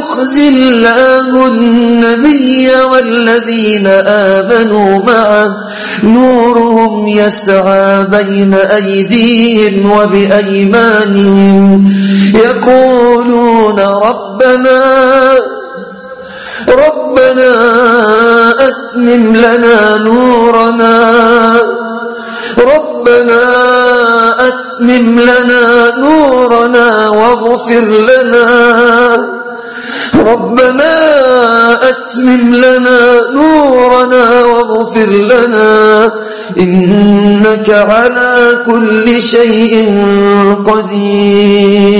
يخزي الله النبي والذين آمنوا معه. نورهم يسعى بين أيديهم وبأيمانهم. يقولون ربنا ربنا أتمم لنا نورنا. ربنا أتمم لنا نورنا واغفر لنا. ربنا أتمم لنا نورنا واغفر لنا. إنك على كل شيء قدير.